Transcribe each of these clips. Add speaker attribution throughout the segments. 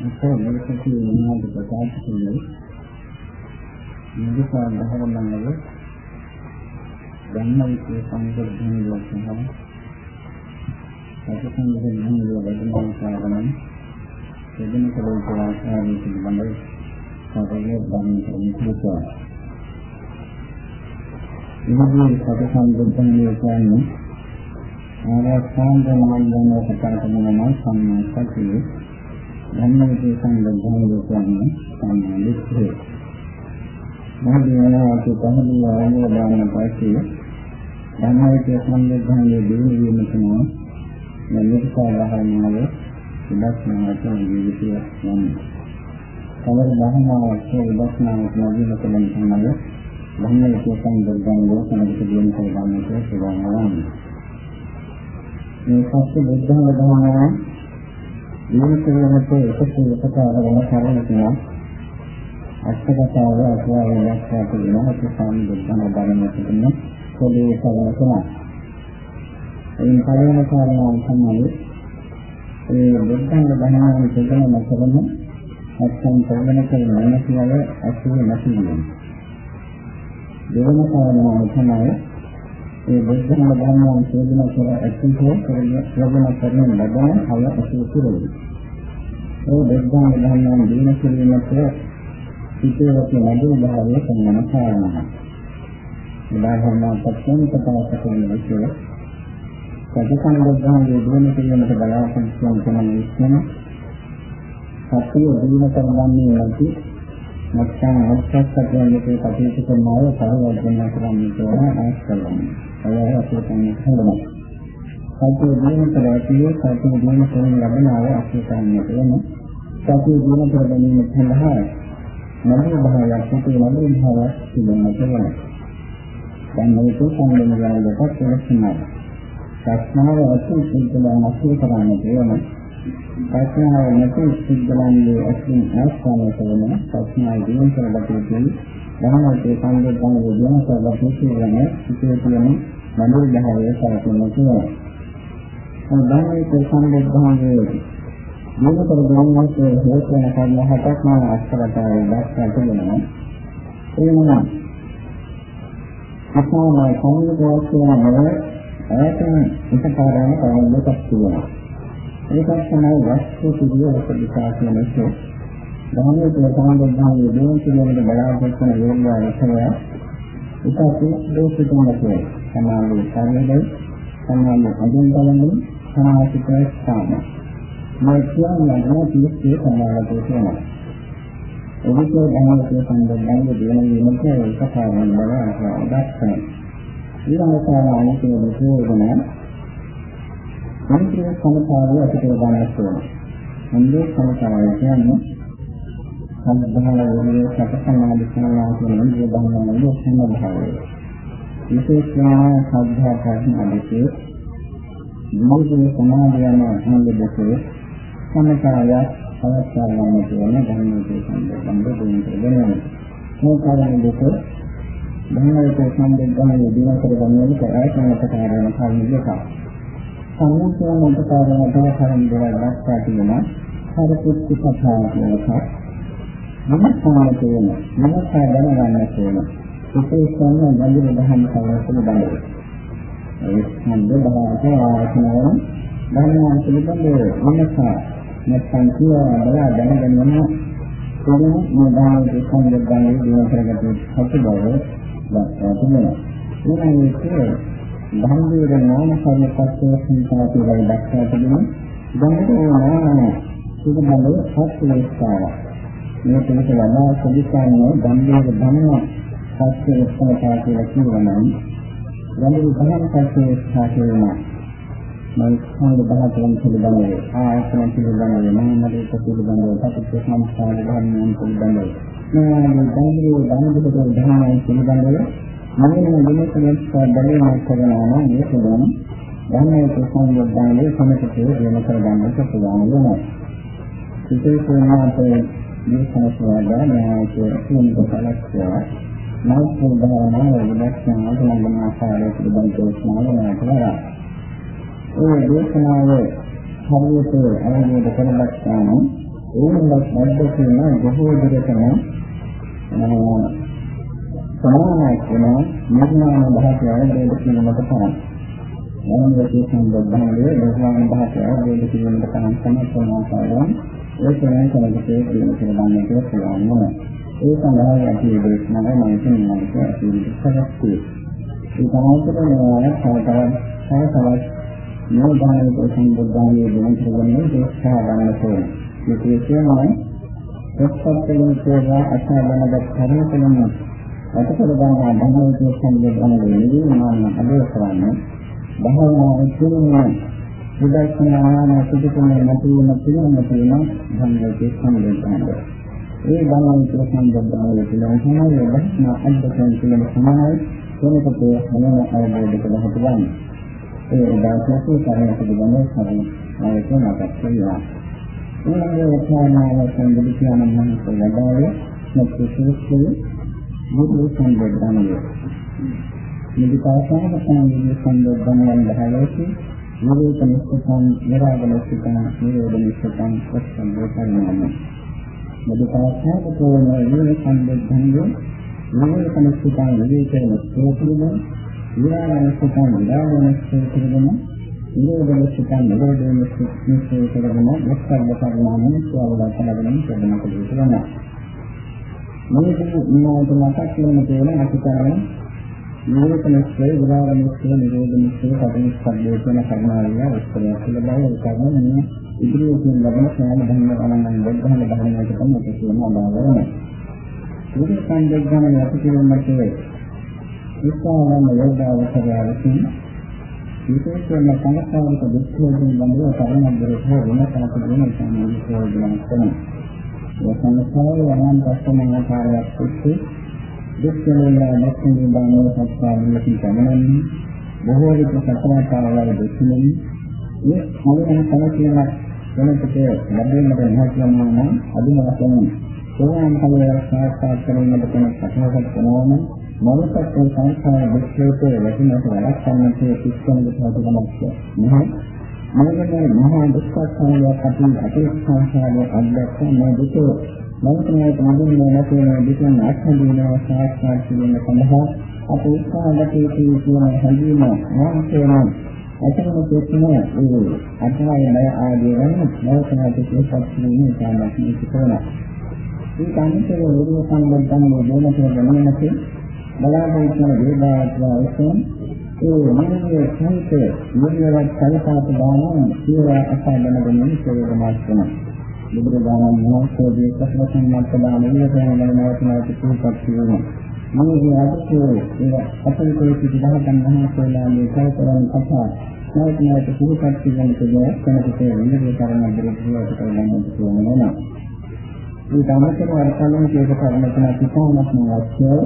Speaker 1: ඉතින් මේක කියන්නේ ප්‍රකාශ කළේ නිදිසා දහවන්නවල ධම්මවිචේ සංගතන ලක්ෂණ සත්‍යසංගතන ධර්මවල වැඩිමහල් කාරණා දෙදෙන කලේ ආශාවෙන් පිළිබඳව සාකච්ඡා ධර්ම කරමුකෝ. ඉතින් සත්‍යසංගතන කියන්නේ ආරක්ෂාන්ත මණ්ඩලය කතා කරනවා සම්මා සතියේ ධම්මවිචේ සංගතන කියන්නේ සම්මාදිට්ඨිය. මොහොතේනාට පහළ ආයෝග දාන පස්සේ ධම්මවිචේ සංගතනයේ දිනු වීම තමයි මෙලිකාවහනාවේ විදක්ෂනාවට ජීවිතය යන්නේ. කවර බහනාවක් විදක්ෂනාවක් ලැබීම කලින් තමයි ධම්මවිචේ සංගතනයේ සමග දින කරගන්නට පුළුවන් වන්නේ. මේ පස්සේ බුද්ධ වදහනවා ජීවිතයට එකතු එකතාව වෙන කාරණා තියෙනවා. අත්කතාව අසුවාවෙන් දැක්වා තියෙනවා. ඒක සම්බුද්ධම ධර්මයේ තිබෙන පොදේ සරණකම. එයින් පළවෙනි කාරණාව තමයි ඒ බුද්ධංග ධර්මයේ තිබෙන මතරම නැත්නම් ප්‍රවණ කරන නැතිවල අසුවේ නැති වෙනවා. දෙවන කාරණාව තමයි ඒ බුද්ධම ධර්මයන් සේදන කර ඇතිකෝ කරගෙන කරන ලබන හය අසු කුරුයි. ඒ බුද්ධම ධර්මයන් දින කිරීමට සිටේවක ලැබෙන භාවය කරන කාරණා. උදාහරණයක් පස්සෙන් ප්‍රකාශ කරන විදිහ සතිසංගතයන්ගේ දින කිරීමට බලාපොරොත්තු වන විශ්වම සතිය දින කරගන්නේ නැති නැත්නම් අවශ්‍යකත්වයන්ගේ කටයුතු කරන අය පරිවර්තනය කරන්න ඕන ආස්කලන්නේ. අය අපේ තමයි හඳුනන. සතිය දිනකට ඇතිවේ සතිය දින කරන ලබන අය අපේ තමයි වෙන. සතිය දින කර ගැනීම සඳහා නදී භාවයක් සිටි නදී භාවයක් තිබෙනවා කියලා. දැන් මේක සම්බන්ධ කරගන්නකොට වෙනස්නවා. ප්‍රශ්නාව ඇති සිද්ධාන අසුර කරන්න තියෙනවා. ප්‍රශ්නාව නැති සිද්ධාන්නේ අසින් ආස්වාදනය කරන ප්‍රශ්නාව දින කරගන්න ධර්මයේ සංගතන විද්‍යාව සලකන කියන සිිතේ තියෙන මනෝ දහයේ සලකන කියනවා. ධර්මයේ සංගතනයේ දින කරගන්නත් හේතු වෙන කර්ම හතක් මම අස්කරතාවේ දැක්කා තිබෙනවා. එනවා. අපෝමයි සංගතයක් කියනවා ඈතින් එකපාරම කවදාවත් තියෙනවා. ඒකත් තමයි වස්තු පිළිවෙලක දිශා කියන එක. ධර්මයේ ප්‍රසංගෝධානයේ දෙවන පිළිවෙලට බලාපොරොත්තු වන යෝගාවචරය ඒකත් දෝෂිතුන් නැතේ. සමානව කාර්යයයි සමානව අදින් බලන්නේ සමාසිතය ස්ථාන. මේ කියන්නේ නැතිස්සේ සමානව තියෙනවා. එවිට ධර්මයේ සංගෝධානයේ දෙවන වීමට ඒක කාරණා බව අදක්ෂණය. ඊළඟ කාරණා කියන්නේ ප්‍රයෝජන මන්ත්‍රී සමතාවය අපිට ගන්නට ඕන. මන්ත්‍රී සමතාවය කියන්නේ සම්බන්ධ වූ සතසමාධි සමාධි කියන මේ බඳුනගේ සම්බන්ධය. විශේෂයෙන්ම සද්ධා ප්‍රඥාදී මොහොතේ සමාධියම අනුලබකේ සමතාවය අවස්ථාවම කියන ධර්මයේ සම්බන්ධ දෙන්නේ වෙනවා. මේ කාරණේ දෙක ධර්මයේ සම්බන්ධව දින කර ගන්නකොට ආයතනකට කාරණා කරුණු දෙකක්. සම්මුතියම උපකාරණ දවසෙන් දෙවල් දැක්වා තිබෙනවා. හරපුත්ති කතාව කියන එක. මනසාර කියන මනසා දැනගන්න කියන විශේෂයෙන්ම ගැඹුරු දහම් කතාවක බලය. ඒ සම්බන්ධව ආයතනවල ධර්මයන් පිළිබඳව මනසා නැත්නම් කියලා බලා දැනගෙන යන කොහොම මේ ධර්මයේ සංගතන්නේ දින කරගත හැකි බව දක්වා තිබෙනවා. ඊළඟට ධම්මයේ නාම කර්ම පස්සේ සංකල්ප කියලා දක්වා තිබෙනවා. ධම්මයේ නාම පිළිබඳව සත්‍යස්ථාව. මේ තුනක ලබා සදිස්ථානයේ ධම්මයේ ධම්ම පස්සේ සංකල්ප කියලා කියනවා. යන්නේ ධම්ම පස්සේ ස්ථාපේන මම සංඝ බහතෙන් පිළිබඳව ආයතන පිළිබඳව මනෝමලික පිළිබඳව සත්‍ය සංස්කාර ධර්මයන් පිළිබඳව මේ ධම්මයේ ධම්මයේ ධර්මයන් පිළිබඳව මම දිනකලස් බැලීමක් කරනවා නම් මේක දැන් ධර්මයේ සංයෝගයන්ගේ සමතේ වෙන කරගන්නට පුළුවන් වෙනවා. විශේෂයෙන්ම අපේ මේ සංස්කාරය න්යායයේ කියන කොටලක්වා මෞඛ්‍ය භාවනාව විදක්ෂණ අනුගමන ආකාරය පිළිබඳව දේශනාව කරනවා. ඒ දේශනාව හරියට අවබෝධ කරගත්තාම ඒනවත් නැද්ද කියන බොහෝ දුරටම සමානයක් වෙන නිර්මාණ භාෂාව අවබෝධ කිරීමට තමයි. මොනවාදී සම්බන්ධන්නේ නිර්මාණ භාෂාව අවබෝධ කිරීමට තමයි සමත් වෙනවා ඒ කියන්නේ කලකේ කියන කෙනාන්නේ කියලා කියනවා. ඒ සඳහා අපි දේශනාව මම කියනවා අපි විස්තරස්ති. ඒ තමයි මේ තව තවත් නෝදානික සම්බුද්ධාගේ වෙන කරගන්නේ දේශනා ගන්න ඕනේ. මේක කියනවා එක්සත්කලින් කියලා අසාධනගත කර්මකලම අතකර ගන්නා ධර්මයේ සම්බුද්ධාගේ නිර්මාණ අදේ කරන්නේ භාවනාවේ කියන්නේ විදර්ශනාන සුදුකුමේ නැතිවම පිළිගන්න තියෙන ධර්මයේ සම්බුද්ධාගේ ඒ ධර්මයේ සම්බුද්ධාගේ කියන සමානව දක්නා අද්දකන් කියන සමානයි වෙනකොට හැම අවබෝධ කළ හැකි වන්නේ ඒ දාසකේ කරන පිළිබඳව සරණ ආයතන මතක් වෙනවා. ඊළඟ වචනාව සම්බුදු කියන මහන්සිය වදාළේ නැති සුසුසු බුදු සම්බුද්ධානිය. නිදිපාසන සම්බුදු සම්බුද්ධානියන් දහලෝකේ නිරෝධ නිස්සතං නිරාගල නිස්සතං නිරෝධ නිස්සතං වස්සන්දෝ කරනවා. නිදිපාසන කෝණ නිරෝධ සම්බුද්ධානිය නිරෝධ නිස්සතං විවේකයෙන් ස්ථෝතිරම විරාමනිස්සකම් විරාමනිස්සක කරගෙන නිරෝධනිස්සකම් නිරෝධනිස්සක කරගෙන මුක්ඛබ්බ කර්මයන් සියල්ල කලගෙන කරන කෙරෙනවා. මේකේ ඉන්නවට මතක් වෙන තේරෙන අතිකරණ නිරෝධනිස්සක විරාමනිස්සක නිරෝධනිස්සක කටනිස්සබ්බේ කියන කර්මාවලිය උත්තරය කියලා බව ඒකම මේ ඉදිරියෙන් ලබන සෑම ධර්ම අනන්ත බුද්ධහල ධර්මයකට තමයි කියන අදාළ වෙනවා. මේ සංදේශන යටි කිරීමට විස්තරම යෝගාවචරය විසින් විශේෂයෙන්ම සංස්කාරික දුක්ඛයෙන් බඳව කරනබරේ හෝ වෙන තාපදෙන සම්මුතියෝදන කරන. ඒ සංස්කාරය යනන් පස්සම ආකාරයක් එක්ක දුක්ඛයෙන් නැත්නම් බාහිර සත්‍යයෙන් ගමනන්නේ බොහෝ විට සතරාකාරවල දෙකෙනින් මේ මොළේන කලකිරීමක් වෙනකොට ලැබෙන්නට නැතිවම නම් අදින වශයෙන් සෝවාන් ඵලයක් සාක්ෂාත් කරගන්නට කෙනෙක් සකසක් කරනවා නම් මොනසත් සංස්කාර විශ්ලේෂය ලැබෙනට වළක්වන්න තියෙන සිස්ටම් එකක් නැහැ. මොනවාද මහා දුක්ඛාසනයක් අපි අපේක්ෂාසාරය අත්දැක්ක මේ දුක මනසට මොදින්නේ නැති වෙන දුකෙන් අත්හඳිනවා සාක්ෂාත් කිරීම සඳහා අපි උත්සාහගත යුතු කියන හැඟීම මොහොතේම අතන දෙකම ඒ අත්හාය බය ආදී වෙන මොහොතකට සිහිපත් කිරීම තමයි කරනවා. මේ කාන්තේ වේද සම්බන්ධයෙන් මොනවද ගමනකේ බලාපොරොත්තු වන වේදාත්වාවසෙන් ඒ මනසේ සංකේ නිර්වවත් කලපාත දානම සියවා අසබන ගමන සේවමාත් වෙනවා. බුදුරජාණන් වහන්සේ දේශනා සම්මත දාන නිරතන නවතනට සූපත් කියනවා. මනසේ අදකෝ ඒ අපේ පිටිදහකන් වහන්සේලාගේ කල්පරන් කතා නවතනට සූපත් කියන කෙනෙක් කෙනෙකුට නිරේ කරන දෙයක් කරගන්නට කියනවා. මේ ධර්මතර වර්තමාන කේක කරන කෙනා පිටාමත් අවශ්‍යයි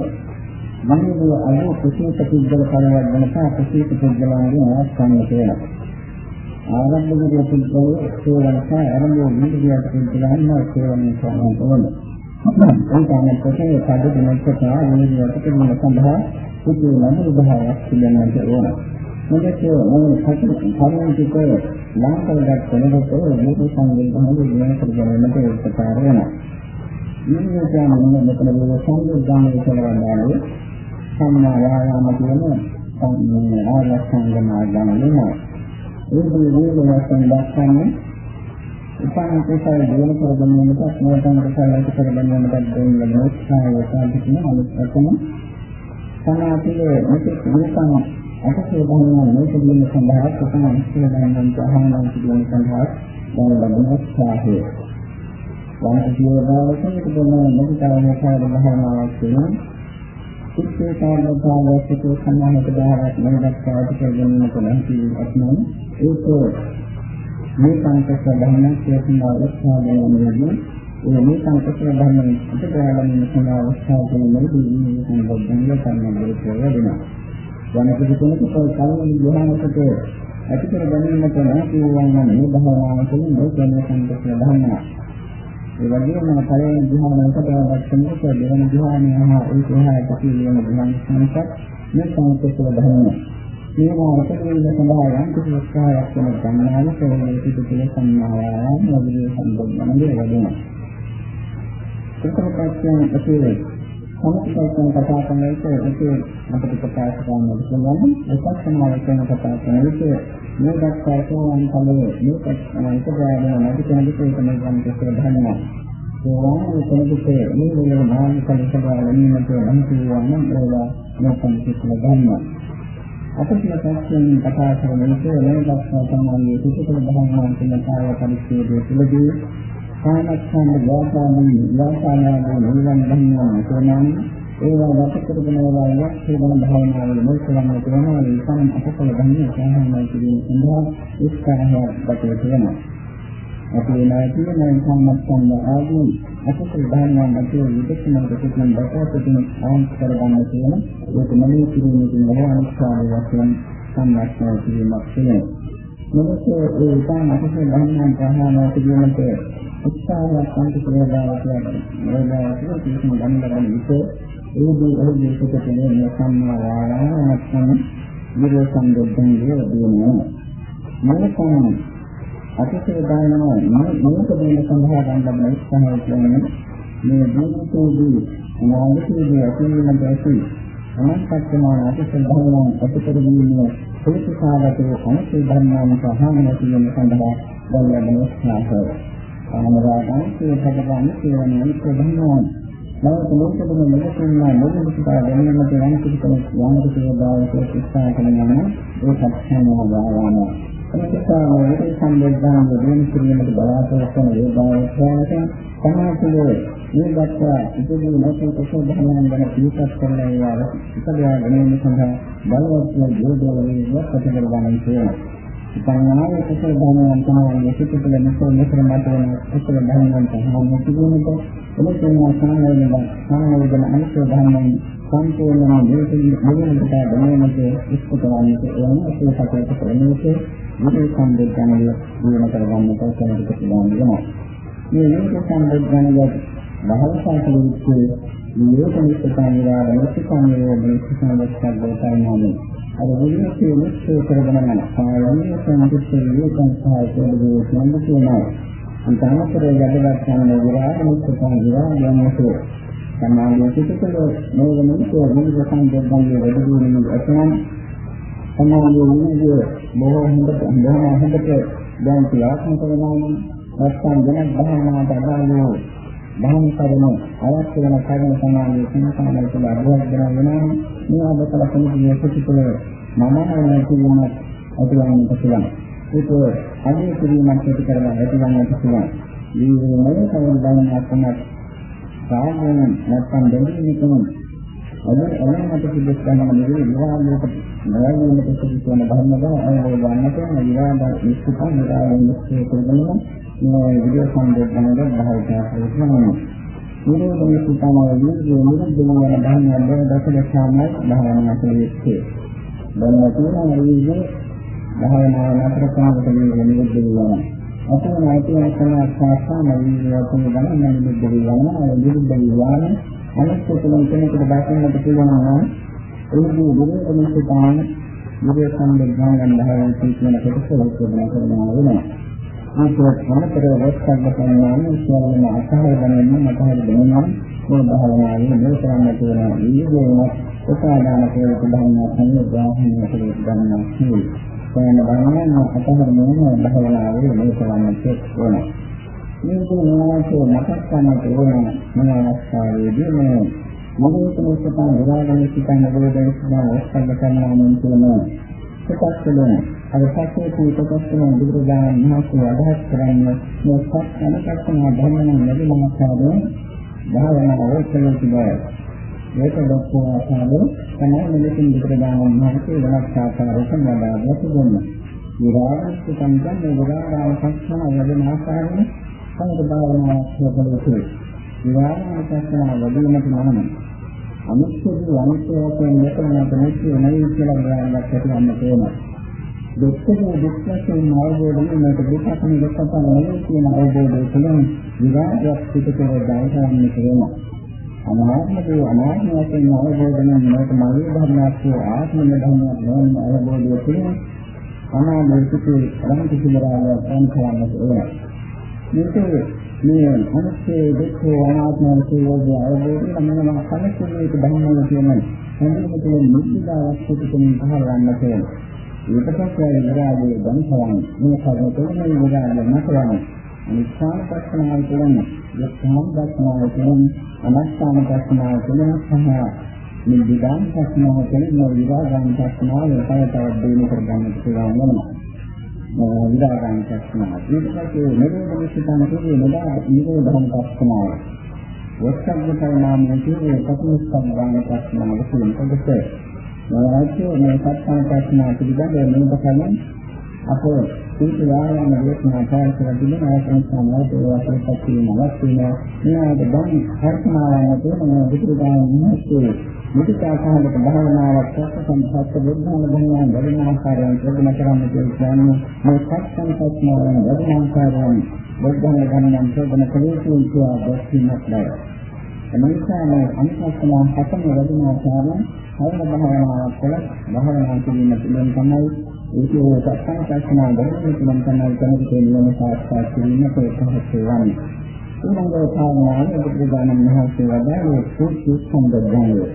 Speaker 1: මනෝදේ අද කුසීත පුද්ගල කලවක් වෙනසා කුසීත පුද්ගලයන්ගේ අවස්ථාවක් කියලා. ආරම්භ විදිය පුද්ගලෝ සේවනක ආරම්භ විදිය පුද්ගලයන්ම සේවනය කරන ඕන. ඒ තමයි පොතේ පද දෙකකට විදියට කියන සඳහා පුදු නම් උදාහරණයක් පිළිගන්නට ඕන. මොකද මේ කටයුතු කරුණිකේ ලාංකලයක් වෙනකොට මේක සංවේදනය වෙන කරගන්නට උපකාර වෙනවා. මේ කියන්නේ මෙතන මේ සංවේදනය කරනවා සම්මා වායාම කියන මේ ආලක්ෂණ මාර්ගම වෙනවා. ඒ දෙවියන් වහන්සේ දක්වන්නේ උපන් කුසල දින කරගන්නකට මොකක්ද කුසල ඇති කරගන්නකට දෙන්න ලැබෙන උත්සාහය සාධිතන අනුස්සතන සමාපිලේ මේක නිකන් අටසේ බහිනා මේක දින සඳහා කොතන ඉස්සර ගන්නන් තහනම් දින සඳහා දැන් ලැබෙන උත්සාහය. වන්තිය දායකයෙක් දෙන මොකක්ද කාර්ය භාවනාවක් වෙනවා සිත්තේ කාර්යතාවයකට සම්මානක දාහක් මනදක්වා ඇති කරගන්න පුළුවන් කීයක් නම් ඒක මේ සංකල්ප ධර්ම කියන අවස්ථාවේදී ඒ මේ සංකල්ප ධර්ම අපිටගලමින් කියන අවස්ථාවේදී මේ සම්බන්ධයෙන් සම්බන්ධ වෙනවා. යන කිසිමක කලින් ග්‍රහණකට ඇති කර ගැනීමට නැති වුණා නම් මේ භාවනාව තුළින් මේ සංකල්ප ධර්ම ඒ වගේම පළවෙනි ධ්‍යානයට දැක්වෙනකොට දෙවෙනි ධ්‍යානය හා ඒ එහාට පිළිවෙන ධ්‍යාන සංකප්ප මේ සංකේතවල ධර්මය. මේවා එකතුවෙන්න සඳහා යම් කිසි උත්සාහයක් වෙන ගන්නාල කෙරෙහි සිදු කළ සම්මායාම මොදිරේ සම්බන්ධනදී වැඩෙනවා. ඒකපස්සෙන් ඇතුලේ සමස්තයෙන් කතා කරන විට ඒකේ අපිට ප්‍රකාශ කරන්න පුළුවන් එකක් සමාවෙන් කතා කරන විට මේ දක්වා සෝවන් කලේ මේක ඒක ගාගෙන නැති කෙනෙකුට ඒක මේ ගන්න කෙසේ දන්නවා. සෝවාන් කෙනෙකුට මේ වෙලාවේ නාම කලින් සබා ගැනීමට නම් කියවනම් ඒවා මොකක්ද කියලා ගන්නවා. අපිට පස්සෙන් කතා කරන විට මේ දක්වා සම්මානයේ පිටුපල දහම් වන්තනතාව පරිච්ඡේදය තුළදී සාමච්ඡන්ද ව්‍යාපාරී ව්‍යාපාරාදී නිවන් ධර්මයන් කියනනම් ඒවා වටකරගෙන ඒවා යක්ෂේන භාවනාවේ මුල් කරන්නේ කරනවා ඒ සම අපකල ධර්මයේ සාහනය කිරීම සඳහා උත්සාහයක් දක්වලා තියෙනවා. අපේ නායකයන් සම්මතන ආදී අකුසල ධර්මයන් ඇතුළු විදක්ෂණයට සිටින බකෝපතින් ආන්ත කරගන්න කියන ඒක මනෝ කිරීමකින් වහාංශාව වශයෙන් සම්මාස්නය කිරීමක් වෙනවා. මොකද ඒ ඉතාම අකුසල ධර්මයන් ප්‍රහාණය කිරීමට උත්සාහයක් අන්තිකේදාව කියන්නේ මේවා කියන ගන්න ගන්න විට ඒදී ඔහුගේ සිතේ මේ සම්මා වායාම නැත්නම් විරෝ සම්බුද්ධන් කියනවා. මොනකම අතිශය දානවා මම මේක දෙන්න සඳහා ගන්න ලබන උත්සාහය කියන්නේ මේ ජීවිතයේදී අනාගතයේදී ඇතිවෙන දැසි අනන්තකමාන අතිශය දානවා අපතරදීනේ සෝතිසාගතෝ අනිත්‍ය ධර්මයන් සහාන කිරීම සඳහා ගන්න ලබන උත්සාහය. ආනරාගන් සියපදගන්න කියන අනිත්‍ය ධර්මයන් නමුත් මොකද මේ මෙලෙසින්ම මොකද දැනීමට යම් කිසි කෙනෙක් යම් කිසි බාහිර උත්සාහ කරනවා නම් ඒ සත්‍යම වායාමයි. එනිසා මේ සම්බුද්ධාන දෙන කිරීමට බලාපොරොත්තු වන යෝගාවචරයට සමාජයේ මේ දක්වා ඉදිරි නැති කුසල ධර්මයන් ගැන පිළිපත් කරන ඒවා ඉස්සරහා ගැනීම සඳහා බලවත් යෝගාවලිය ප්‍රතිකර ගන්න තියෙනවා. සංඥාවේ කුසල ධර්මයන් තමයි සිතුතුල මෙතන මෙතන මතවන කුසල ධර්මයන් තමයි කිසිමක එලෙසින් සාමාන්‍යයෙන් සාමාන්‍යයෙන් අනිත්‍ය ධර්මයන් සම්පූර්ණම මේකේ මොනකට දැනෙන්නට ඉස්තු කරන්නේ එවන ඒ සැකයට කරන්නේ මේ සම්බුද්ධණය දිනන කරගන්නට කෙනෙකුට පුළුවන් වෙනවා. මේ මේක සම්බුද්ධණය බහවසා කලුත්තේ නිරෝධනිකතා නිරාවරණ සම්මේලනයේ සම්බුද්ධ සම්බෝධයයි අර විදිහේ මුක්ෂය කරගෙන යන සායනීය සම්පූර්ණ සංස්කාරයේ සම්බුද්ධ කියනවා. අන්තමතරය යදවත් යන විරාගනිකතා විරාගයන්සේ සමාධිය පිටකල මේ වෙනකොට විවිධ සම්බුද්ධණයේ වැඩි දියුණුව ඇතනම් සමාධිය නිවිය බොහෝ හොඳට බොහෝ හොඳට දැන් ක්‍රියාත්මක වෙනවා නැත්නම් වෙනත් භාවනාවට අදාළ වූ ධර්ම කරුණු අවශ්‍ය වෙන කරුණු සමාධිය සම්පූර්ණ කියලා අභ්‍යාස කරන වෙනවා මේ අබතල කෙනෙකුගේ පිටුපල මම නැතිවම ඇතිවන්නට පුළුවන්. ඒක අධි කිරීමක් ඇති කරලා ඇතිවන්නට පුළුවන්. ජීවිතයේ කවුරුන් දැනගන්නත් සාමාන්‍ය නැත්නම් දෙන්නේ අද එළමට පිළිස් ගන්න නෙවෙයි විවාහයකට නොයන්නට සිදුවන ධර්මද අය වන්නට විවාහ නිශ්චිත විවාහ නිශ්චය කරගන්න මේ විදිය සම්බන්ධව භාවිතා කරනවා. නිරෝධ නිශ්චිතමය විදිය නිරුද්ධ වෙන ධර්මයන් වල දසලක්ෂාමයි භාවනා කරන්නේ. දැන් තියෙන විදිය භාවනා නතර කරනකොට මේ නිරුද්ධ වෙනවා. අතන නැති වෙන සාස්ත්‍රාම විදිය තුන ගන්න නිරුද්ධ වෙනවා. නිරුද්ධ වෙනවා අනිත් තුලින් කෙනෙකුට දකින්නට පුළුවන් නම් ඒකේ විරෝධ නිසිතාන විරේ සම්බන්ධයෙන් ගන්නවා කියන කොටස උත්තරන කරනවා වෙනවා. මේක මොනතර වස්තන්න කරනවා කියන අසහය දැනෙන්න මට හරි දැනෙනවා මේ භාවනාවේ මේ කරන්න තියෙන විදිහේ උපාදාන කියලා බලන්න සංයෝගාහන කියලා ගන්නවා කියන්නේ. දැන් බලන්න අතහරින්න භාවනාවේ මේ කරන්න තියෙනවා. මේක මොනවාට මතක් කරන්නට ඕන මොන අවස්ථාවේදී මේ මොකද මේකෙන් විරාගන සිතන බෝධන සඳහා ඔස්සන්න කරනවා නම් කියනවා කොටස් වලින් අර සත්‍යයේ කොටස් වලින් බුදුරජාණන් වහන්සේ අදහස් කරන්නේ මේ සත්‍යන කර්තන ධර්මයන් ලැබෙන මාසාවේ භාවනාව ඔස්සන තිබයි මේක දක්වා ආකාරය තමයි මෙලෙසින් බුදුරජාණන් වහන්සේ වෙනස් ආකාරයකින් වදාළා තිබෙනවා විරාගන සිතන මේ විරාගාව සංස්කරණ ලැබෙන ආකාරයෙන් සංග භාවනාවක් කරනකොට විවාහාසස්නා වැඩිමට නම අනිත්‍යදී අනිත්‍ය වශයෙන් මෙතනට නැති නැති කියලා ගානක් ඇතිවන්න තේනවා. දුක්ඛේ දුක්ඛයෙන් අවබෝධයෙන් මේක දුක්ඛයෙන් දුක්ඛයෙන් නෙවෙයි කියන අවබෝධය තුළින් විවාහයක් පිටතට දායකවන්නේ කියනවා. අනාත්මදී අනාත්ම වශයෙන් අවබෝධන මේක මගේ ධර්මයක් වූ ආත්ම ධර්මයක් නොවන අවබෝධය තියෙන අනාත්මිකේ අලමති කිමරාව සංඛාරණය වෙනවා. මේක මේ අනිත්‍ය දුක්ඛ අනාත්ම වශයෙන් අවබෝධය නම් කලකුලේක ධර්මයක් තියෙනවා. හඳුනගන්න නිසිදාවක් පිටින් පහරවන්න තියෙනවා. ඊට පස්සේ විරාගයේ ධම්සයන් මේ කර්ම තුනේ විරාගය නැතරම අනිත්‍යන පස්සනාව කියන්නේ යක්ඛාන දක්නාව කියන්නේ අනස්සාන පස්සනාව කියන්නේ සහ මේ විදාන පස්සනාව කියන්නේ විරාගාන පස්සනාව තව තවත් දිනු කර ගන්නට පුළුවන් වෙනවා විරාගාන පස්සනාව ඊට පස්සේ නිරෝධ විශ්ිතාන කියන්නේ නදා නිරෝධන පස්සනාව වස්සග්ග පරිණාමයේ කියන්නේ ප්‍රතිස්පන්දන පස්සනාව කියන කොටස මොනවද මේ සත්‍යන ප්‍රශ්න පිළිබඳව මේක තමයි අපේ සීත යායන දේශනා කාර්යය තිබෙන ආයතන සමාජයේ වශයෙන් පත්වීමක් තියෙනවා. මේකට දැන් හර්ෂමාලයන් තියෙන මේ විතරදාන මිනිස්සේ මුදිතාසහලක භාවනාවක් සම්පූර්ණ බුද්ධාන ධර්මයන් වැඩිම ආකාරයෙන් ප්‍රගුණ කරන්න කියන්නේ මේ සත්‍යන ප්‍රශ්නාවෙන් වැඩිම ආකාරයෙන් බුද්ධාන ධර්මයන් ප්‍රගුණ කළේ කියලා දැක්වීමක් බව. එනිසා මේ අනුශාසනා හතම වැඩිම ආකාරයෙන් හයන භාවනාවක් කළ භාවනා කිරීම පිළිබඳ තමයි ඒකේ සත්‍යන ප්‍රශ්නා ගැන නම් තමයි කෙනෙකුට නියම සාක්ෂාත් කිරීමට උත්සාහ කරන්නේ. ඊළඟ කාරණාව බුදුදානම මහත්මිය වදාළේ සූත්‍ර සම්බන්ධය.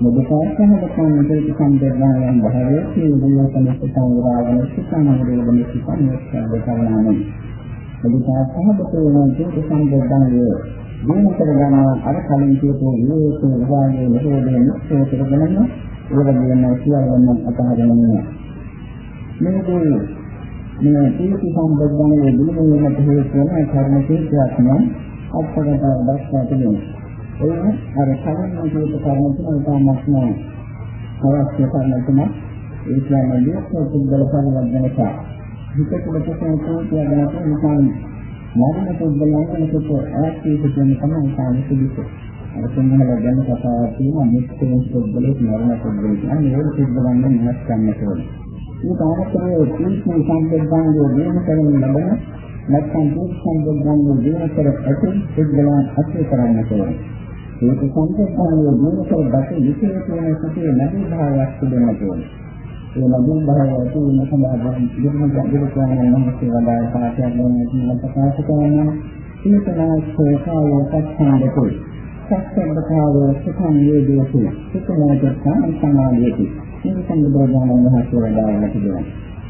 Speaker 1: මුදපාර්ථන කන්නට සම්බන්ධයන් බහරේ සියලුම සම්පතංගාවන සිතනමරේවන සිතන්නස්කන්ධ කරනානේ. මුදපාර්ථන බතේන සූත්‍ර සම්බන්ධය දිනු කරගන්න අර කලින් කියපු විවේක විභාගයේ නිරෝධයෙන් නිශ්චය කරගන්න ඒ වගේම සියල්ලම අතහරින්න මේකේ මේ තීති සම්බන්ධයෙන් දිනුවෙන්නට හේතු වෙන කර්ම කීපයක් නම් අපකට දැක්වා තිබෙනවා. ඒ අර කලින් කියපු කර්ම තුන ඉතාමත් නෑ. අවශ්‍ය කර්ම තුන ඒ කියන්නේ ලෝක පුද්ගල පරිවර්තනක. හිතේ කොටසෙන් කියනවා නිකන් මරණ පුද්ගලයන්ට ආත්මීය කියන තමයි සාමික දුක. අර සිංහල ගැන කතාවක් තියෙනවා මුක්තේ පුද්ගලෙක් මරණ පුද්ගලෙක්. අනේ ඒ පුද්ගලයන් වෙනස් කරන්න ඕනේ. මේ කාමතරයේ තීක්ෂණ සම්බන්ධාංගය දිනු කරමින් ලබන නැත්නම් තීක්ෂණ සම්බන්ධාංගය දිනු කර ඇති සිද්ධලයන් අත්‍ය කරන්න ඕනේ. ඒක සම්පූර්ණව දිනු කර දැක විශේෂ වෙන සිටේ නැති භාවයක් තිබෙන්න ඕනේ. ඒ නැති භාවය ඇති වෙන සඳහා දිනු ගන්න කියන මොහොතේ වඩා පාඩයක් වෙන ප්‍රකාශ කරනවා. සීතනාස්සේ කායෝ පස්සන්දකෝ සත්‍යබ්බතාවෝ සුඛං වේදේති සුඛනාචක්ඛං සමාධියති මේ සම්බුද්ධානන්ද මහත්මයා වදාළා තිබෙනවා.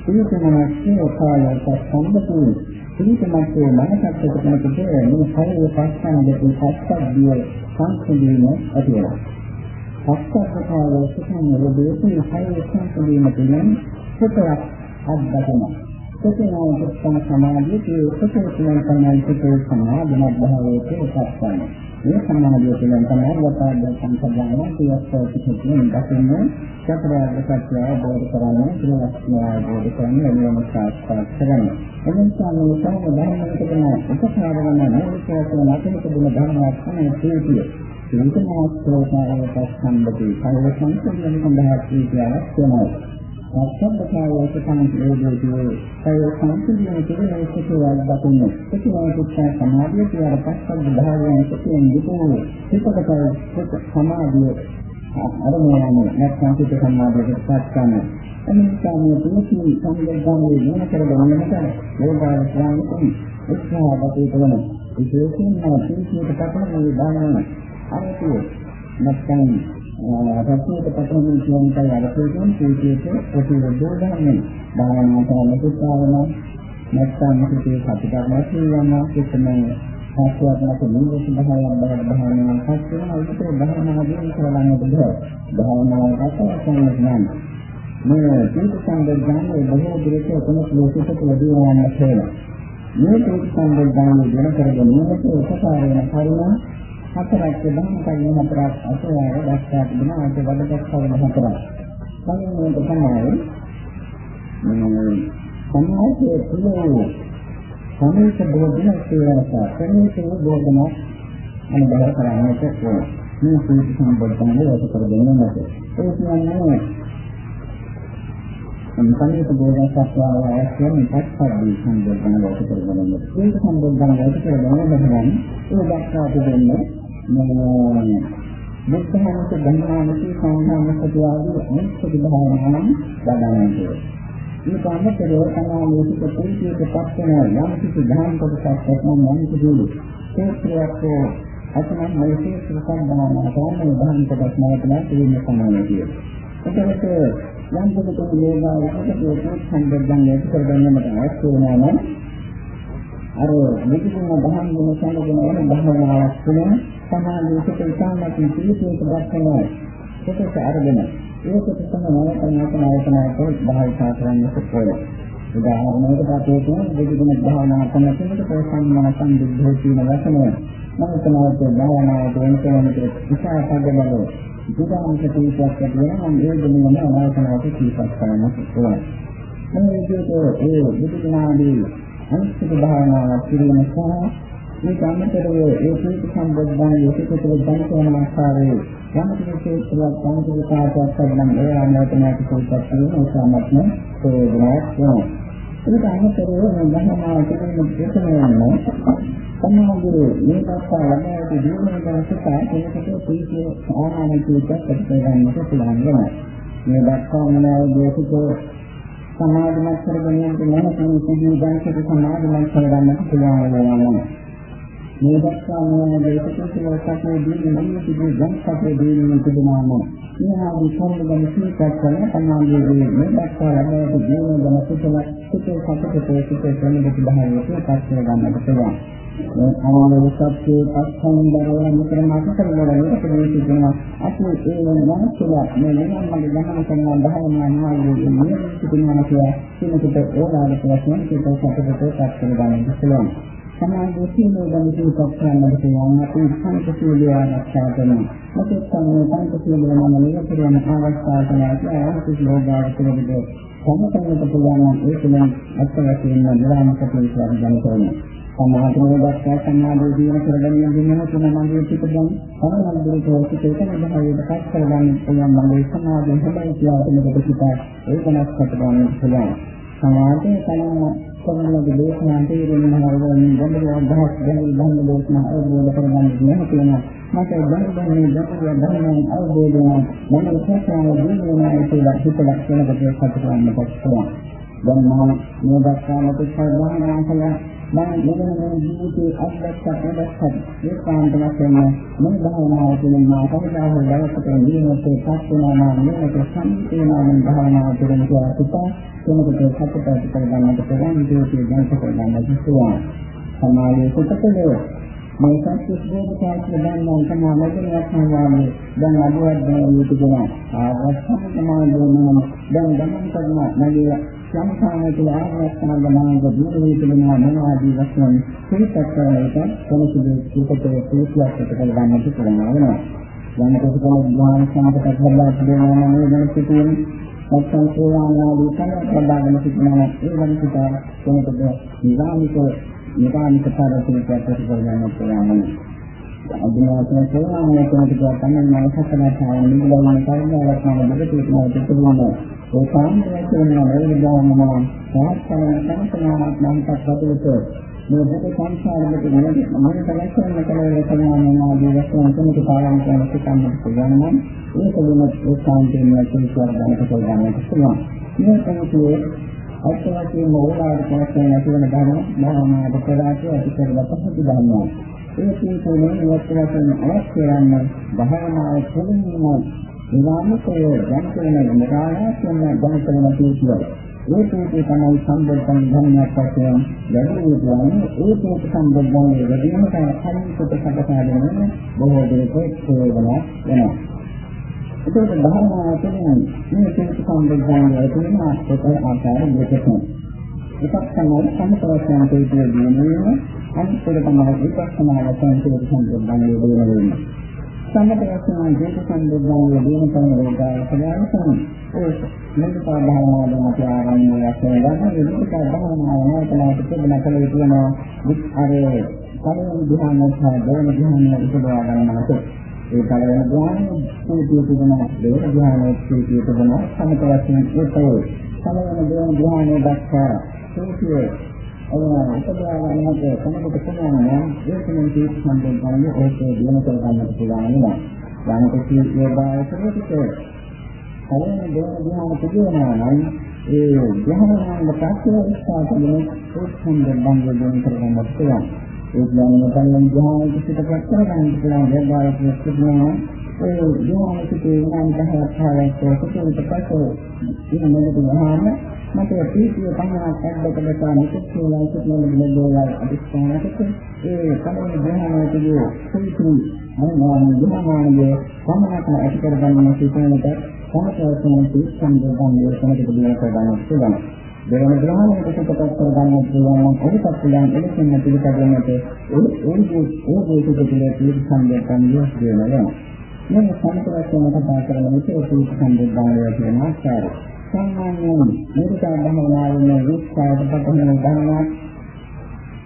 Speaker 1: පිළිතුරක්ෂේ කායයට සම්බතු පිළිතුරක්ෂේ මනසට කෙනෙකුට මේ කායයේ පස්සන දෙක පස්සද්ධිය සංසිඳීම ඇති වෙනවා. පස්සද්ධතාවය සුඛං රෝධේති කායයේ සංසිඳීම තුළින් සුඛයක් අත්දකිනවා. සුඛනාචක්ඛං සමාධියති සුඛ කියන තමයි සුඛ සමාධිමත් භාවයේ පස්සන. මේ සමාධිය තුළින් තමයි වපාද සංසදාන කියස්ස පිටින් දකින්නේ චතුරාර්ය සත්‍ය අවබෝධ කරගන්න ත්‍රිලක්ෂ්‍ය අවබෝධ කරගන්න එළියම සාක්ෂාත් කරගන්න. එනිසා මේ සෑම ධර්මයකටම උපකාර වන නෛර්යාසන නැතික දුන ධර්මයක් තමයි තේතිය. විතමාස්ත්‍රෝකාරය පස්සම්බති කයව සංසම්පන්න සඳහා කීතියක් වෙනවා. සම්බතාවෝ සම්පූර්ණයේ කය සම්පූර්ණ කෙරෙන සිතුවක් දකින්න. සිතුවක් සමාධිය කියන පස්සක් භාවයෙන් සිටින් දුකෝ. සිතකට සමාධිය අරමුණම නැත්නම් සිත සමාධියට පත් කරන. එනිසා මේ තුනී සංගම්මේ වෙන කර ගන්නට යෝගාව ප්‍රාණිකුයි උත්සාහවතේ කරන. විශේෂයෙන්ම තීක්ෂණයට පටන් මේ දානන අරතුව නැත්නම් රත්නයට පටන් කියන කයි අරතුවෙන් තීක්ෂණයට ප්‍රතිවිරුද්ධව දාන්නේ. දානන කරන උත්සාහවන නැත්නම් මේකේ කපිටක් නැතිවම කිසිම සාස්ත්‍රාත්මක නිවස භාවනාවක් බවට භාවනාවක් පත් වෙනවා ඒකට භාවනාව දිනු කරගන්නට බෑ භාවනාව කතාවක්ම නෑ මේ තීත් සම්බන්ධයෙන් බොහෝ දුරට කොනස් ලෝකයකට වැඩි යනවා කියලා මේ තීත් සම්බන්ධයෙන් වෙන කරගෙන මේකට උපකාර වෙන කරුණ හතරක් බඳ කලින් හතරක් අසෝය දක්වා තිබෙනවා ඒක වඩපත් කරන හතරක් පළවෙනි එක තමයි මේ සමාජයේ තියෙන සමීප බෝධින සේවනසා සමීප බෝධන අනුභව කරන්නට ඕන. මේ සීති සම්බන්ධයෙන් ඒක කරගෙන නැත. ඒ කියන්නේ සමීප බෝධන සත්‍යාව අවශ්‍යම පස්සද්ධි සම්බන්ධයෙන් ඒක කරගෙන නැත. ඒක සම්බන්ධයෙන් ඒක කරගෙන නැත්නම් ඒ දක්වා තිබෙන්නේ මේ බුද්ධහමක ධර්මානුකූල සංඝානුකූල ආදී අනිත්‍ය භාවනාවන් බදාන්නේ. ඊට අමතරව තමයි මේක ප්‍රතිපියක පස්සන යම් කිසි ධර්ම කොටසක් නැත්නම් යම් කිසි ක්ෂේත්‍රයක් අතන මොලේ සුසම්බන්ධන තමයි ධර්ම කොටස් නැත්නම් තියෙන සමානතිය. එතකොට යම් කොටසක යෝගාවකට ඒක සම්බන්ධයෙන් කරගන්නට අවශ්‍ය වෙනවා නම් අර මෙතුන දහම් ගුණ සම්බන්ධ වෙන භාවනාවක් තුළ සමාධියට ඉතාමත් පිළිපෙක දක්වනවා. ඒකත් අරගෙන ඒකත් තමයි නැවත නැවත නැවත නැවත භාවිතා කරන්න ඕනේ. උදාහරණයකට අපි කියන දෙවිගුණ භාවනා කරන කෙනෙකුට ප්‍රසන්න සම්බුද්ධෝ කියන වචනය නැවත නැවත භාවනාවට වෙන කෙනෙකුට විශාල පදවල දුදාංශ තීපයක් කියනවා නම් ඒ දෙන්නම නැවත නැවත තීපක් කරන්න ඕනේ. මේ විදිහට ඒ බුදුදහමේ අනිත්‍ය භාවනාවක් පිළිගන්න සහ මේ අමතරව ඒ සීත සම්බොධ්ධාන යොකේතර දැනගෙන ආකාරයේ යම් කිසි ක්ෂේත්‍රයක් සම්පූර්ණ කාර්යයක් කරනම් ඒ ආනතනයට කොටස් වෙන සම්මත්ම ප්‍රයෝජනයක් වෙනවා. ඒක අමතරව මහාමාන කියන දෙකම සම්මාගේ මේ දක්වා ළමයාට දිනුන දවසට ඒකට තීතිය ආනානිකීක ප්‍රතිගන්නට පුළුවන් වෙනවා. මේ දක්වා මොනවාද දේශිත සමාධිමත් කරගෙන යන මොනසම සිදුවීම් දැක්ක සමාධිමත් කරගන්නට පුළුවන් වෙනවා. මේ දක්වා මේ දේශකතුන් වහන්සේ දීන නම් තිබු ගම්පතේ දීන තිබුණාම ඊහාදී සම්බන්ධ සීකත් කරන සමාජයේ මේ දක්වා ලැබෙන ජීවන ගම සුතල සුතේ සතුටේ සුතේ ප්‍රණිත බහාරයට පත් කර ගන්නට පුළුවන්. මේ අමාරු සත්‍යයේ පස්සන්දරව මෙතන මාත කරනවා ඒක පිළිසිනවා. අපි ඒ වෙනම කියලා මේ නිවන් මඟ ගමන කරන බහාරම නායකයෝ මේ සිටිනවා කියලා කෙනෙකුට ඕලාරික වශයෙන් සුතේ සතුටේ පත් කර ගන්නට පුළුවන්. සමාජයේ සීලය ගැන සිතක් කරන්නට පුළුවන් අපි සංකීර්ණ ආරක්ෂා කරනවා. මොකද තමයි සංකීර්ණ මම නිරතුරුවම අවස්ථාව තමයි ආර්ථික ලෝභාවකලද සමතනක පුළුවන් ඒ තුළින් අත්වැසින්න නිරාමක පිළිසාර ගන්න කරනවා. සමාධිය දක්වා සමාධිය දින කරගන්න දෙන්න තුන මගේ පිට දැන් සමාධියට ඒක නබහයට පත් කරගන්න පුළුවන් මගේ සමාධිය හැබැයි කියලා තුනකට පිටා ඒක නැස්කට ගන්න පුළුවන්. සමාධිය තමයි කොහොමද දේශනා තේරෙන්නේ නැවතුනේ බඳුන අදහස් ගැන ධර්ම දේශනා අවබෝධ කරගන්න නැහැ කියනවා. මට දැන් දැන් මේ ධර්ම ධර්මයන් අවබෝධ වෙනවා. මම සත්‍යය දිනනවා කියලා හිතලා කෙනෙකුට සතුට කරන්න පුළුවන්. දැන් මම මේ දක්වාම ප්‍රතිපදාන කළා මම මෙතන මේ ජීවිතයේ අත්දැක්ක අත්දැක්ක මේ කාන්ත වශයෙන් මේ භාවනාව තුළින් මා කවදාහෝ දවසක නියමිතව පත් වෙනවා නම් මේක සම්පූර්ණම භාවනාව තුළින් කියලා පිටා කෙනෙකුට සතුට ඇති කරගන්නට පුළුවන් ජීවිතය දැක කරගන්නට පුළුවන්. සමාජයේ සුපතලේ මේ සත්‍ය ස්වභාවය දැනගන්න තමයි ලැබෙනවත් නවානේ දැන් අදවත් දැන යුතුකම ආවස්සම තමයි දැන් ගමන් කරන මගේ සම්පාදනය තුළ ආරක්ෂා ගමනක දුරේ තිබෙනවා මොනවාදී වශයෙන් පිළිපැත් කරන එක කොහොමද සුපතේ ප්‍රතික්‍රියාවට කරගන්නට පුළුවන් වෙනවා යම් කොටසක් ඥාන සම්පතක් ලබා තිබෙනවා නම් මේ ගැන සිටින නැත්නම් සෝවාන්වාදී තමයි ලබාගෙන සිටිනවා ඒ වගේ සිතා කෙනෙකුට නිරාමික නිරාමික පාරසික ප්‍රතිපද කරගන්න පුළුවන් අදිනාසන සෝවාන් කෙනෙකුට තමයි මම සතරාසාව නිබලවන කාරණාවක් මම දෙක තුනක් තිබුණා ඒ කාන්දේ කියන නේදාමම සාස්ත්‍රණ සංසනාවක් නම් තත්පතුලට මේ බුදු සංසාරෙක මොනවද මොනවද ලක්ෂණ කලවල කරනවා ආදී වශයෙන් කෙනෙක් පාලනය කරන සිතන්න පුළුවන් නම් ඒක වෙන ඒ කාන්දේ වලින් කරගන්නට පුළුවන් පුළුවන් මේ කෙනෙකුගේ අත්‍යවශ්‍ය මොහොතාවට පස්සේ නැතිවන ධර්ම මහාමාද ප්‍රකාශය අතිකරගත හැකි ධර්මයක් ඒ කියන්නේ ඉවත් වශයෙන් අවශ්‍ය කරන භාවනාව තුළින්ම විවාමිකය දැන් කරන මොකාලාසන දැන් කරන කීතිය. ඒ කීතිය තමයි සම්බුද්ධන් ධර්මයක් වශයෙන් ලැබුණේ කියන්නේ ඒ කීති සම්බුද්ධන් වැඩිම කලින් කොට සකසාගෙන බොහෝ දෙනෙක් ප්‍රයෝජන වෙනවා. ඒකට භාවනාව තුළින් මේ කීති සම්බුද්ධන් වැඩිම ආස්තක ආකාර දෙකක්. එකක් තමයි සම්පූර්ණ කීතිය දිනුනේ අනිත් එක තමයි විපස්සනා වශයෙන් කීති සම්බුද්ධන් වැඩිම සම්මත වශයෙන් දේශ සම්බුද්ධාංග දින කරන රෝගාය ප්‍රයත්න ඒ මෙලිකා භාවනාව ගැන ආරම්භය වශයෙන් ගන්න මෙලිකා භාවනාව නැවතලා තිබෙන කල යුතුනවා අර පළවෙනි ධ්‍යානය සහ දෙවන ධ්‍යානය උපදවා ගන්නකොට ඒ පළවෙනි ධ්‍යානය සීතිය තිබෙන දෙවන ධ්‍යානය සීතිය තිබෙන සම්මත වශයෙන් ඒකයි පළවෙනි දෙවන ධ්‍යානය දක්වා සීතිය උපදවා ගන්නට කෙනෙකුට පුළුවන් නම් ඒකෙන් තීක්ෂ සම්බන්ධයෙන් ඕකේ දිනන කරගන්නට පුළුවන් වෙනවා. යම් කිසි යෝගාවචරයකට හරියන දෙන දිහාම කියනවා නම් ඒ ධ්‍යානාංග පස්සේ ස්ථාපනයේ උත්සන්න බංග දෙන කරගන්නට පුළුවන්. ඒ කියන්නේ නැත්නම් ධ්‍යාන කිසිට පස්සේ කරගන්න පුළුවන් යෝගාවචරයක් තිබුණා ඒ ධ්‍යාන කිසිේ විනාඩි 10ක් 15ක් කොටසට පස්සේ ඉන්න මොකද වහාම මට ප්‍රීතිය පහනක් අද්දක දක්වා නිකුත් වේලා සිටින බිලදෝලා අධිෂ්ඨානකට ඒ කලින් ධ්‍යානයේදී සුවිසුයි අනුමාන ධ්‍යානයේ සමනක ඇති කරගන්න සිටිනට සමතෝෂණ සම්බන්ධයෙන් කෙනෙකුට දින කරගන්න පුළුවන්. දෙවන ග්‍රහණයට සුපපත් කරගන්න පුළුවන් නම් ඔබට පුළුවන් එලෙසින්ම පිළිපදින්නට ඒ ඒ ඒ දේශකතුලේ පිළිසම්බන්ධයෙන් යොදවනවා. මේ සමතෝෂණ කතා කරන විට ඒ පිළිසම්බන්ධය කියන ආකාරය සාමාන්‍යයෙන් මේකා භවනාවේ විස්තරයට පටන් ගන්නවා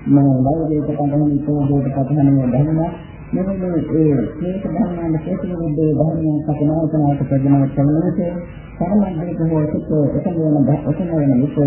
Speaker 1: මම ලෞකික පදනම ඉතෝදේට පටන් ගන්නවා මෙන්න ඒ මේක ධර්මයන් ප්‍රතිවිරුද්ධ ධර්මයන් කතනාවතනාවට ප්‍රඥාව කරනකොට සාමාන්‍යයෙන් හොයතෝ එකම වෙන එකම වෙන විට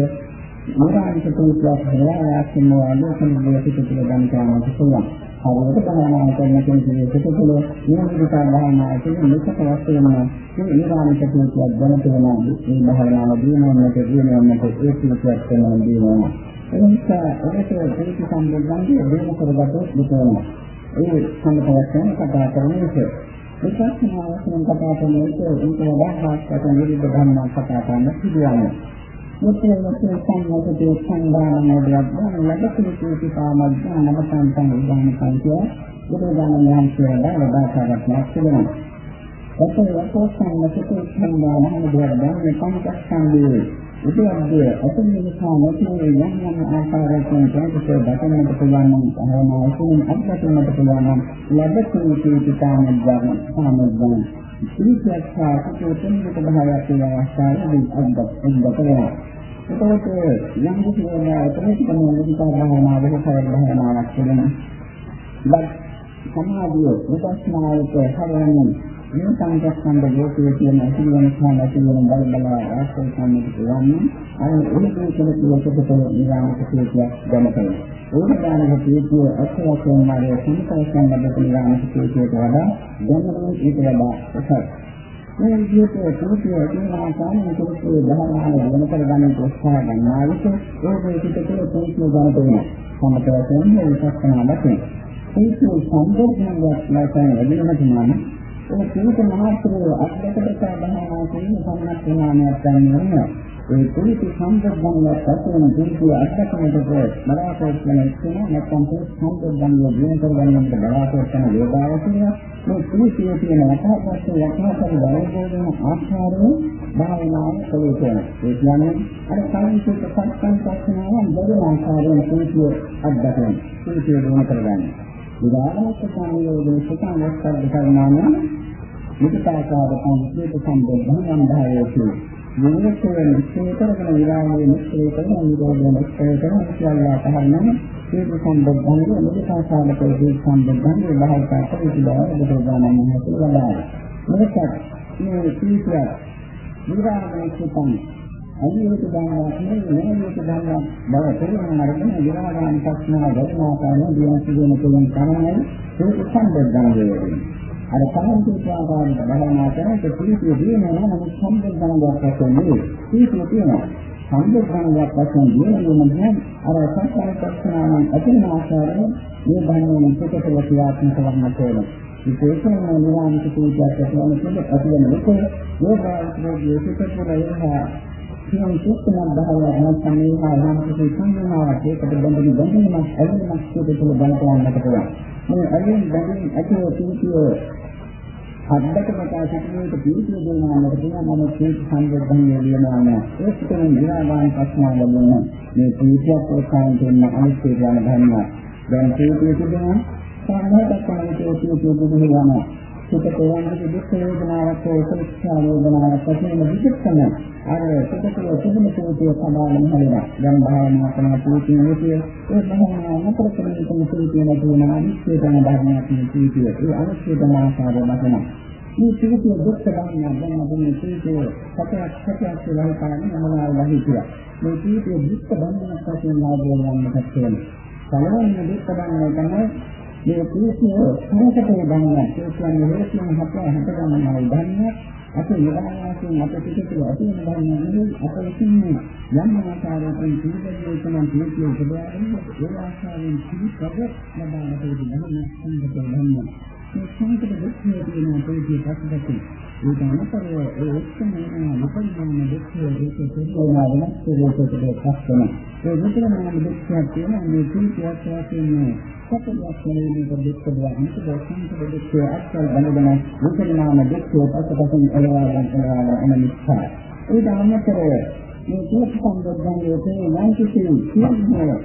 Speaker 1: මුරාන්ත තුන්වක් හොයාගෙන යනවා ලෝකෙ පිටිතුල ගන්න කරනවා පුළුවන් හරියට භාවනා කරන කෙනෙකුට පිටුල නියමිත භාවනා කියන මේක අවශ්‍ය වෙනවා. මේ ඊරාමික කීතියක් දැන තියෙනවා. මේ භාවනාව දිනවන්නට දිනවන්නට ඒ කීතියක් කරනවා දිනවනවා. ඒ නිසා ඒකට දීපි සම්බන්ධයෙන් දිනු කරගත්තොත් විතරයි. ඒ සම්පූර්ණ කතා කරන එක. විපස්සනා වශයෙන් කතා කරන එක ඒක වඩා හාස්කත නිරුද්ධ ධර්ම කතා කරන්න සිදුවන්නේ. මුත්‍රා මුත්‍රා සංවතේ සංදානමෝදයක් ලැබෙති කීති කාමඥාන නමතන්තං උදාන පන්තිය බුදුදාන මහන්සියලා වදාකාරයක් නැතිවෙනවා. ඔතන වසෝසන්න සිතේ සංදාන නමෝදයක් දැන් පංචස්කන්ධයේ උදයන්ගේ අතන නිසා නැතිවේ යම් යම් ආකාරයකින් ප්‍රතිශේ දකින්නට පුළුවන් නම් අහමාසින් අත්දකින්නට පුළුවන් නම් ලැබෙති කීති කාමඥාන කාමඥාන ඉතිරියක් සාකච්ඡා තුන්ක භාවයක් කියන අවස්ථාවේදී අද්දක් අද්දක වෙනවා. එතකොට යම් කිසි කෙනෙකුට මොනිකා භාවනාවක කරන භාවනාවක් වෙනවා. බත් සමාධිය විපස්සනායක හරවන්නේ මේ සංකප්පන්ද ලෝකයේ තියෙන අසිරියන ස්ථාන අසිරියන බල බල ආශ්‍රය සම්මිත කියන්නේ අර උණුසුම් කෙනෙක් ලෝකෙට නිරාමිත කීතියක් ගමතේ. ඕන දානක කීතිය අත්‍යවශ්‍යම මාර්ගය සංකල්පයන් ලැබෙන නිරාමිත කීතියට වඩා දැනුම ඊට වඩා උසස්. මේ විදිහට කීතිය දිනා සාමාන්‍ය කීතිය දහමාන වෙන කර ගන්න උත්සාහ ගන්නා විට ඒකේ පිටතේ කීතිය ගන්න සම්මතයෙන් විපස්සනා දකින. කීතිය සම්බෝධනයක් නැත්නම් එදිනම තමයි ඒ කීක මහත්කම අත්දැකපු සාධාරණ කියන සම්මත ප්‍රමාණයක් ගන්නවා. ඒ කුලිත සම්බන්ධයක් ඇතිවන දීර්ඝ අත්දැකීමකට බලාපොරොත්තු වෙන ඉස්සෙන නැත්නම් ඒ සම්බන්ධය දින කරගන්නට බලාපොරොත්තු වෙන වේදාවතිය මේ කුලිතයේ තියෙන යථාර්ථය යථාර්ථය බලවෝදන ආකාරය භාවනාව කළේ ඒ කියන්නේ අර සංකේත සත්‍යං සත්‍යනාවන් බොරු ආකාරයෙන් කුලිතය අත්දැකීම කුලිතය දින කරගන්න. විදානක සංයෝගයේ සුඛානස්කර කරනවා මුදිතාකාර සංකේත සම්බන්ධ සම්භාවයයි. මොනකේ නිශ්චය කරගෙන විරාමයේ නිශ්චය කරන නිරෝධය නිශ්චය කරන කියලා තහනම් ඒක සම්බන්ධව මුදිතාකාර ප්‍රති සම්බන්ධව බහල්කා පරිදිලා බුදුදානම හසු වදාළා. මේකත් මේ සීතිය විරාමයේ සිටින අනිත් දානයක් නෙවෙයි මේක දානයක් බව තේරුම් අරගෙන විරාමයන් පස්නා ගන්නවා කියන දියන් සිදුවන තුලින් තමයි ඒක සම්බන්ධව වෙන්නේ. අර සම්පූර්ණ භවනා කරනකොට පිළිසිය දිනනවා නම් සම්බන්ධයක් වශයෙන් නෙවෙයි. පිළිසිය තියෙනවා. සම්බන්ධයක් වශයෙන් දිනනවා නම් අර සංස්කාරපස්සනාවන් අතින ආකාරයෙන් මේ භවනාවෙන් පිටතට ක්‍රියාත්මක කරන්නට ඕන. විශේෂයෙන්ම නිරාමික පූජා කරන කෙනෙක් අතිවෙන එක මේ භාවිතයේ පිටතට කියන සුත්තම භාවය නැත්නම් මේ ආයතන සංඥාවක් ඒකට බඳින බඳිනමක් ඇලෙනමක් පිටතට බලපෑමකට පුළුවන්. මේ ඇලෙන බඳින ඇතිව පිටිය අද්දකමට සිටිනේට පිළිතුරු දෙන්නාමට තියෙනවා මම මේ සංගතන්නේ ලියනවා නෑ ඒක තමයි නිරාමාන ප්‍රශ්න වලින් මේ පිළිතුරක් ප්‍රකාශ දෙන්න අනිත් යන ධර්ම දැන් පිළිතුරු තිබෙනවා සාමාන්‍යයෙන් තමයි පිළිතුරු දෙනවා සුඛ වේදනාවක් දුක් වේදනාවක් උපේක්ෂා වේදනාවක් කියන විදිහටම අර සුඛකල සුදුම සෝතිය සමානම හැදෙනවා. දැන් භාවනා කරන පුතින විදිය ඒ භාවනා නතර කරගෙන තියෙන සෝතිය නැතුවම අනිත්‍ය ධර්ම ධර්මයක් නෙවෙයි. ඒ අනිත්‍ය ධර්ම ආකාරය මතනවා. මේ පිළිතුර දුක්ඛ ධර්මයන් ගැන අපි මේ පිළිතුර සත්‍යයක් සත්‍යයක් කියලා හිතන්නේ මොනවාද හිතියා. මේ පිළිතුර දුක්ඛ ධර්මයක් වශයෙන් ලාභය ගන්නට තියෙනවා. පළවෙනි දුක්ඛ ධර්මය තමයි මේ පිළිතුර සංකතේ ධර්මයක්. ඒ කියන්නේ හේතුන් හත හත ගන්නයි ධර්මයක්. අපි නිරායාසයෙන් අප පිටිතුර ඇති වෙන ධර්මයන් අප විසින් යම් ආකාරයකින් පිළිබඳව තමයි පිළිතුර උපදවන්නේ. ඒ ආකාරයෙන් පිළිපද ලබාගත යුතු ධර්ම සංකතේ ධර්මයක්. මේ සංකත දුක්ඛය කියන අපේ පස්සට ඒක අනුතරව ඒ ඔක්කොම උපරිමන දුක්ඛය ඒක තේරුණා වෙනස් ස්වරූපයකට පස් වෙන. ඒ විතරම දුක්ඛයක් තියෙන මේ පිළිතුරක් වශයෙන් සත්‍යයක් නෙවෙයි දුක්ඛ දෙයක් සංකත දුක්ඛය අත්කල් බඳගෙන විපරිණාම දුක්ඛය පස්සටකින් එළවා ගන්න එන නිසා. ඒ ධර්මතරය මේ දුක්ඛ සම්බන්ධයෙන් යම් කිසි සියුම්